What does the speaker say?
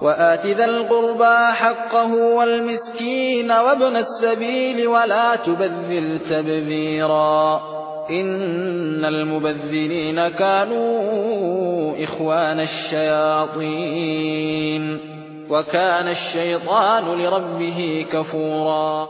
وآت ذا القربى حقه والمسكين وابن السبيل ولا تبذل تبذيرا إن المبذلين كانوا إخوان الشياطين وكان الشيطان لربه كفورا